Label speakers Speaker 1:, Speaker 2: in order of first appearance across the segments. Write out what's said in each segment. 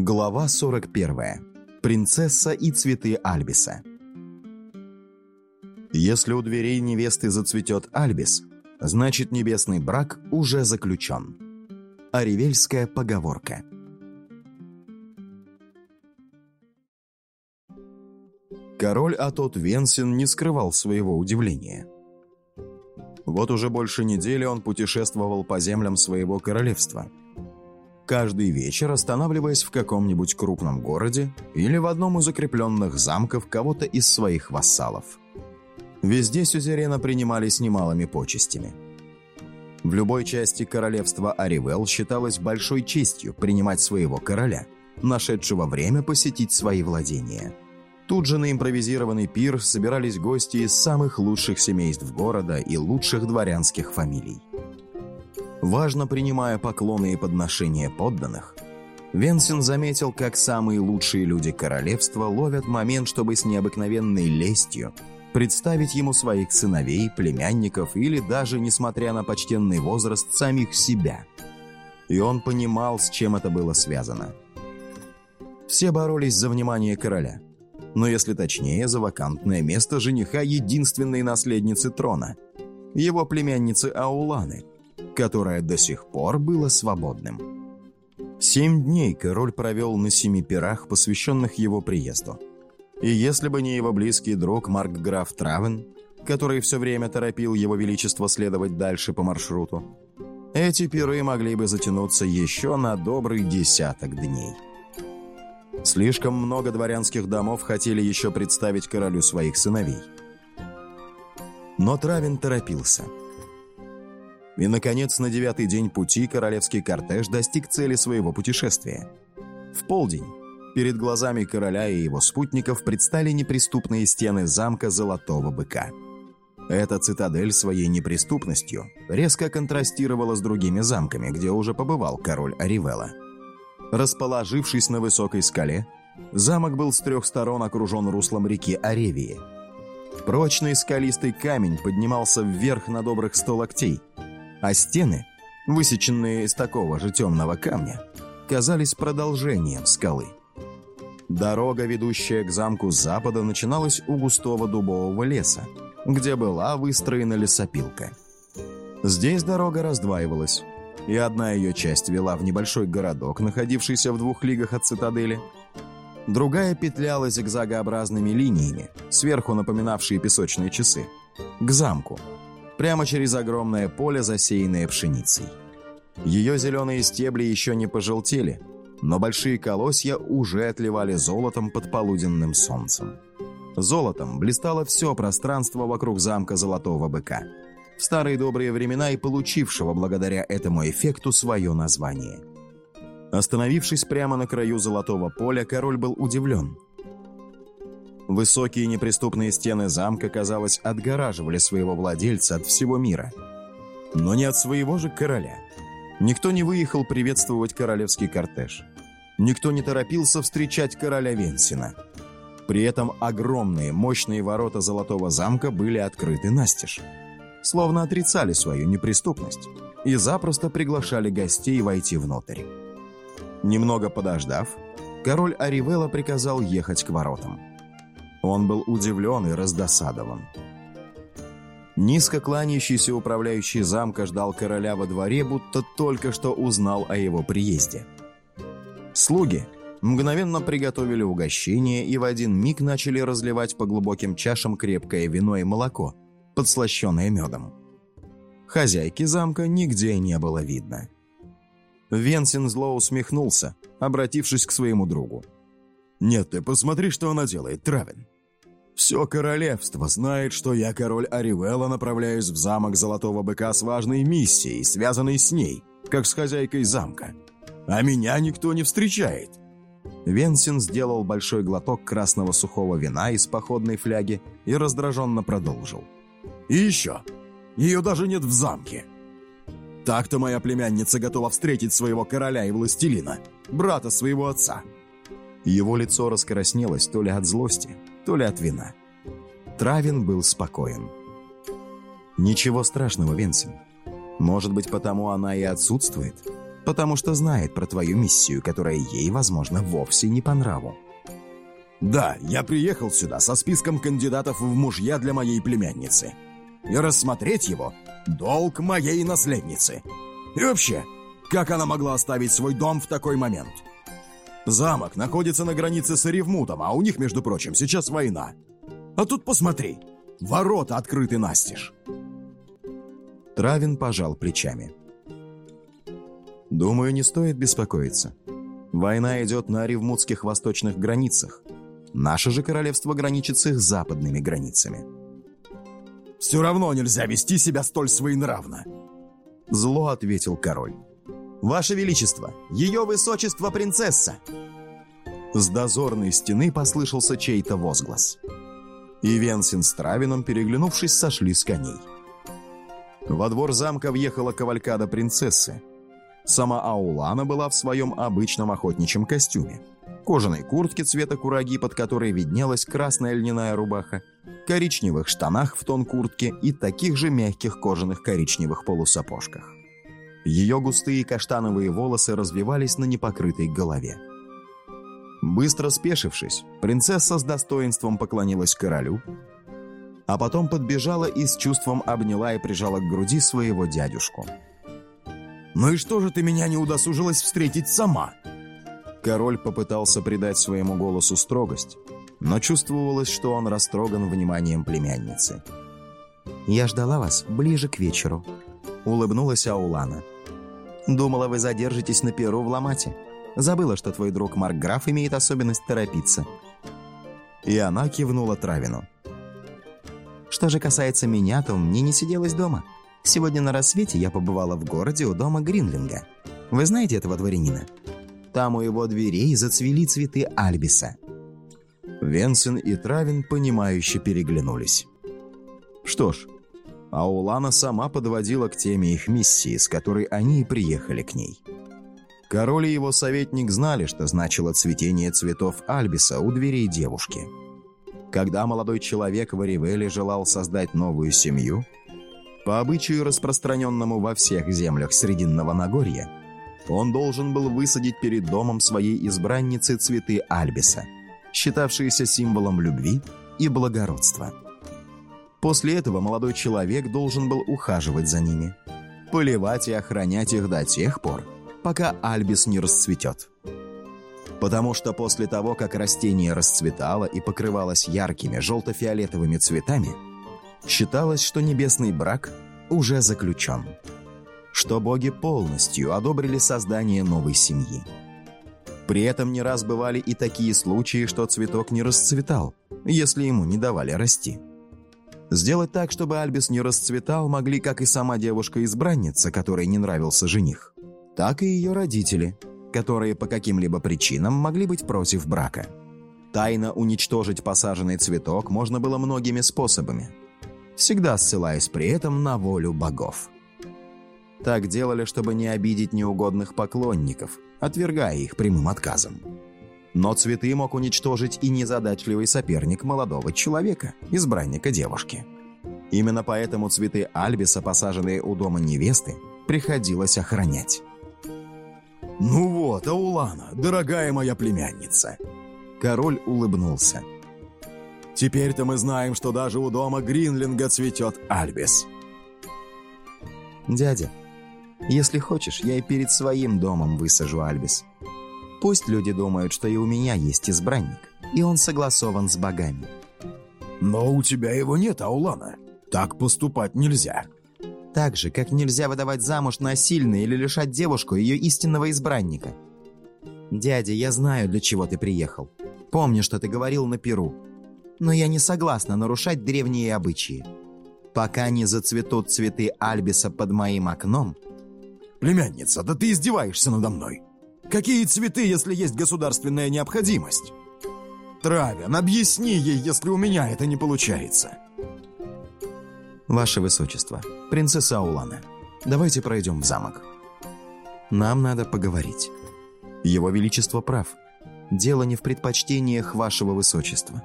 Speaker 1: Глава 41. Принцесса и цветы Альбиса. Если у дверей невесты зацветет Альбис, значит небесный брак уже заключен. Аривельская поговорка. Король Атот Венсин не скрывал своего удивления. Вот уже больше недели он путешествовал по землям своего королевства – каждый вечер останавливаясь в каком-нибудь крупном городе или в одном из укрепленных замков кого-то из своих вассалов. Везде сюзерена принимались немалыми почестями. В любой части королевства Аривел считалось большой честью принимать своего короля, нашедшего время посетить свои владения. Тут же на импровизированный пир собирались гости из самых лучших семейств города и лучших дворянских фамилий. Важно принимая поклоны и подношения подданных, Венсин заметил, как самые лучшие люди королевства ловят момент, чтобы с необыкновенной лестью представить ему своих сыновей, племянников или даже, несмотря на почтенный возраст, самих себя. И он понимал, с чем это было связано. Все боролись за внимание короля, но если точнее, за вакантное место жениха единственной наследницы трона, его племянницы Ауланы – которое до сих пор было свободным. Семь дней король провел на семи пирах, посвященных его приезду. И если бы не его близкий друг Маркграф Травен, который все время торопил его величество следовать дальше по маршруту, эти пиры могли бы затянуться еще на добрый десяток дней. Слишком много дворянских домов хотели еще представить королю своих сыновей. Но Травин торопился – и, наконец, на девятый день пути королевский кортеж достиг цели своего путешествия. В полдень перед глазами короля и его спутников предстали неприступные стены замка Золотого Быка. Эта цитадель своей неприступностью резко контрастировала с другими замками, где уже побывал король Аривелла. Расположившись на высокой скале, замок был с трех сторон окружен руслом реки Аревии. Прочный скалистый камень поднимался вверх на добрых сто локтей – а стены, высеченные из такого же темного камня, казались продолжением скалы. Дорога, ведущая к замку запада, начиналась у густого дубового леса, где была выстроена лесопилка. Здесь дорога раздваивалась, и одна ее часть вела в небольшой городок, находившийся в двух лигах от цитадели, другая петляла зигзагообразными линиями, сверху напоминавшие песочные часы, к замку – прямо через огромное поле, засеянное пшеницей. Ее зеленые стебли еще не пожелтели, но большие колосья уже отливали золотом под полуденным солнцем. Золотом блистало все пространство вокруг замка Золотого Быка, в старые добрые времена и получившего благодаря этому эффекту свое название. Остановившись прямо на краю Золотого поля, король был удивлен – Высокие неприступные стены замка, казалось, отгораживали своего владельца от всего мира. Но не от своего же короля. Никто не выехал приветствовать королевский кортеж. Никто не торопился встречать короля Венсина. При этом огромные, мощные ворота Золотого замка были открыты настежь. Словно отрицали свою неприступность и запросто приглашали гостей войти внутрь. Немного подождав, король Аривелла приказал ехать к воротам. Он был удивлен и раздосадован. Низко кланяющийся управляющий замка ждал короля во дворе, будто только что узнал о его приезде. Слуги мгновенно приготовили угощение и в один миг начали разливать по глубоким чашам крепкое вино и молоко, подслащенное медом. Хозяйки замка нигде не было видно. Венсин зло усмехнулся, обратившись к своему другу. «Нет, ты посмотри, что она делает, Травин. Все королевство знает, что я, король Аривелла, направляюсь в замок Золотого Быка с важной миссией, связанной с ней, как с хозяйкой замка. А меня никто не встречает». Венсин сделал большой глоток красного сухого вина из походной фляги и раздраженно продолжил. «И еще, ее даже нет в замке. Так-то моя племянница готова встретить своего короля и властелина, брата своего отца». Его лицо раскраснелось то ли от злости, то ли от вина. Травин был спокоен. «Ничего страшного, Венсин. Может быть, потому она и отсутствует. потому что знает про твою миссию, которая ей, возможно, вовсе не по нраву.
Speaker 2: «Да, я приехал сюда со списком кандидатов в мужья для моей племянницы. И рассмотреть его — долг моей наследницы. И вообще, как она могла оставить свой дом в такой момент? Замок находится на границе с Ревмутом, а у них, между прочим, сейчас война. А тут посмотри, ворота открыты настежь».
Speaker 1: Травин пожал плечами. «Думаю, не стоит беспокоиться. Война идет на ревмутских восточных границах. Наше же королевство граничит с их западными границами».
Speaker 2: «Все равно нельзя вести себя столь своенравно», —
Speaker 1: зло ответил король. «Ваше Величество, ее высочество принцесса!» С дозорной стены послышался чей-то возглас. И Венсин с Травином, переглянувшись, сошли с коней. Во двор замка въехала кавалькада принцессы. Сама Аулана была в своем обычном охотничьем костюме. Кожаной куртке цвета кураги, под которой виднелась красная льняная рубаха, коричневых штанах в тон куртки и таких же мягких кожаных коричневых полусапожках. Ее густые каштановые волосы развивались на непокрытой голове. Быстро спешившись, принцесса с достоинством поклонилась королю, а потом подбежала и с чувством обняла и прижала к груди своего дядюшку.
Speaker 2: «Ну и что же ты меня не удосужилась встретить сама?»
Speaker 1: Король попытался придать своему голосу строгость, но чувствовалось, что он растроган вниманием племянницы. «Я ждала вас ближе к вечеру», — улыбнулась Аулана. «Думала, вы задержитесь на Перу в Ламате. Забыла, что твой друг Марк Граф имеет особенность торопиться». И она кивнула Травину. Что же касается меня, то мне не сиделось дома. Сегодня на рассвете я побывала в городе у дома Гринлинга. Вы знаете этого дворянина? Там у его дверей зацвели цветы Альбиса. Венсен и Травин, понимающе переглянулись. Что ж, Аулана сама подводила к теме их миссии, с которой они и приехали к ней. Король и его советник знали, что значило цветение цветов Альбиса у дверей девушки – когда молодой человек в Аривеле желал создать новую семью, по обычаю, распространенному во всех землях Срединного Нагорья, он должен был высадить перед домом своей избранницы цветы Альбиса, считавшиеся символом любви и благородства. После этого молодой человек должен был ухаживать за ними, поливать и охранять их до тех пор, пока Альбис не расцветет потому что после того, как растение расцветало и покрывалось яркими желто-фиолетовыми цветами, считалось, что небесный брак уже заключен, что боги полностью одобрили создание новой семьи. При этом не раз бывали и такие случаи, что цветок не расцветал, если ему не давали расти. Сделать так, чтобы Альбис не расцветал, могли как и сама девушка-избранница, которой не нравился жених, так и ее родители – которые по каким-либо причинам могли быть против брака. Тайно уничтожить посаженный цветок можно было многими способами, всегда ссылаясь при этом на волю богов. Так делали, чтобы не обидеть неугодных поклонников, отвергая их прямым отказом. Но цветы мог уничтожить и незадачливый соперник молодого человека, избранника девушки. Именно поэтому цветы Альбиса, посаженные у дома невесты, приходилось охранять.
Speaker 2: «Ну вот, Аулана, дорогая моя племянница!»
Speaker 1: Король улыбнулся.
Speaker 2: «Теперь-то мы знаем, что даже у дома Гринлинга цветет Альбис».
Speaker 1: «Дядя, если хочешь, я и перед своим домом высажу Альбис. Пусть люди думают, что и у меня есть избранник, и он согласован с богами».
Speaker 2: «Но у тебя его нет, Аулана. Так поступать нельзя».
Speaker 1: Так же, как нельзя выдавать замуж насильно или лишать девушку ее истинного избранника. «Дядя, я знаю, для чего ты приехал. Помню, что ты говорил на Перу. Но я не согласна нарушать древние обычаи. Пока не зацветут цветы Альбиса под моим окном...»
Speaker 2: «Племянница, да ты издеваешься надо мной! Какие цветы, если есть государственная необходимость? Травян, объясни ей, если у меня это не получается!»
Speaker 1: «Ваше Высочество, принцесса Улана, давайте пройдем в замок. Нам надо поговорить. Его Величество прав. Дело не в предпочтениях Вашего Высочества.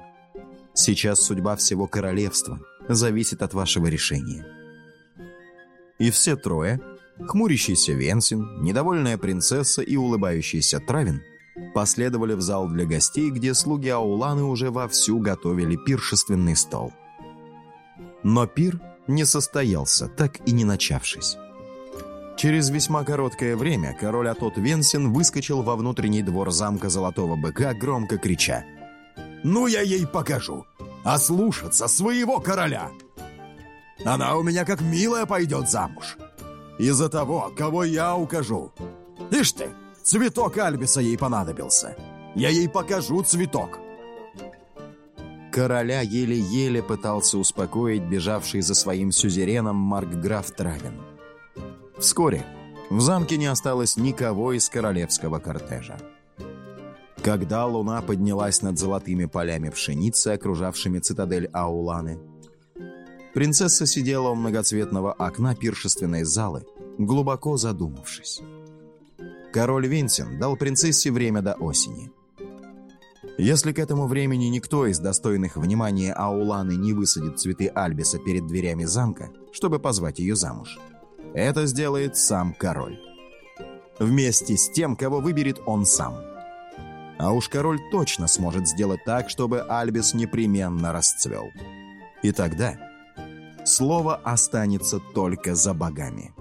Speaker 1: Сейчас судьба всего королевства зависит от вашего решения». И все трое, Хмурящийся Венсин, недовольная принцесса и улыбающийся Травин последовали в зал для гостей, где слуги Ауланы уже вовсю готовили пиршественный стол. Но пир не состоялся, так и не начавшись. Через весьма короткое время король Атот Венсин выскочил во внутренний двор замка Золотого Быка, громко крича.
Speaker 2: «Ну я ей покажу! А слушаться своего короля! Она у меня как милая пойдет замуж! Из-за того, кого я укажу! Ишь ты, цветок Альбиса ей понадобился! Я ей покажу цветок!»
Speaker 1: Короля еле-еле пытался успокоить бежавший за своим сюзереном Маркграф Травин. Вскоре в замке не осталось никого из королевского кортежа. Когда луна поднялась над золотыми полями пшеницы, окружавшими цитадель Ауланы, принцесса сидела у многоцветного окна пиршественной залы, глубоко задумавшись. Король Винсен дал принцессе время до осени. Если к этому времени никто из достойных внимания Ауланы не высадит цветы Альбиса перед дверями замка, чтобы позвать ее замуж – это сделает сам король. Вместе с тем, кого выберет он сам. А уж король точно сможет сделать так, чтобы Альбис непременно расцвел. И тогда слово останется только за богами.